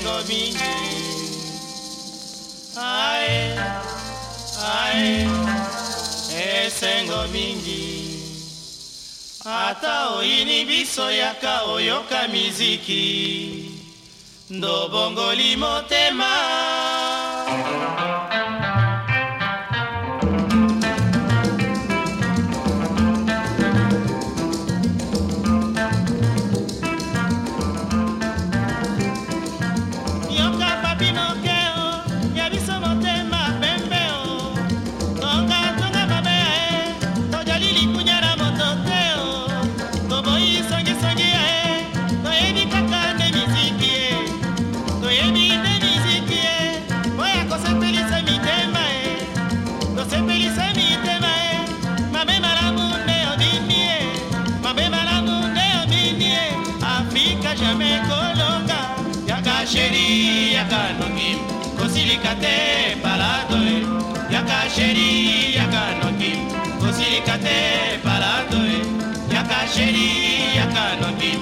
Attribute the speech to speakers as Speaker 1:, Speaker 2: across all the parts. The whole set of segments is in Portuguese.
Speaker 1: lengo ai, ae é esengo mingi ata oyini biso yaka oyoka miziki ndobongoli motema sheri yaka nokim kosilikate paladoe yaka sheri yaka nokim kosilikate palatoe yaka sheri yaka nokim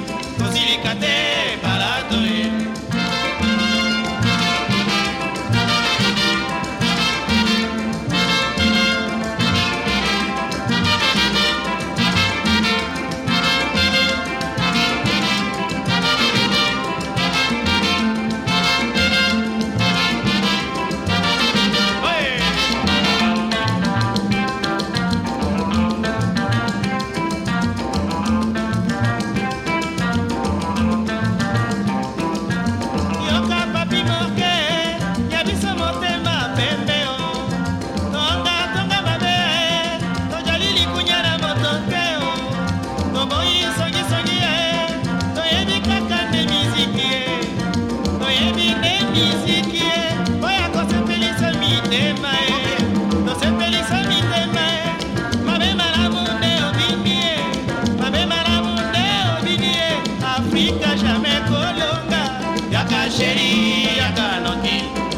Speaker 1: sheri yaka noki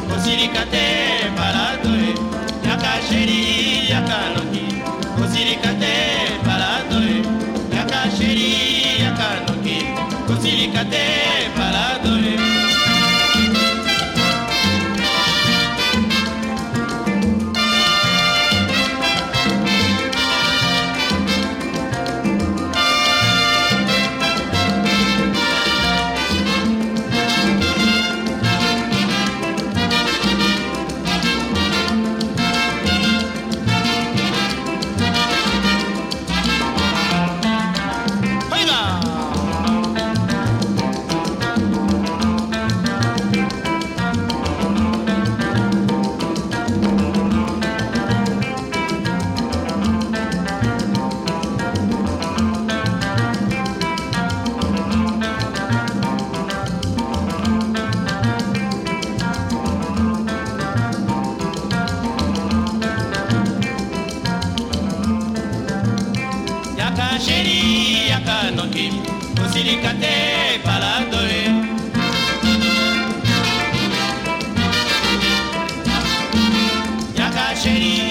Speaker 1: kosilika te baladoe yaka sheri yaka noki kosilika te baladoe yaka sheri Shady.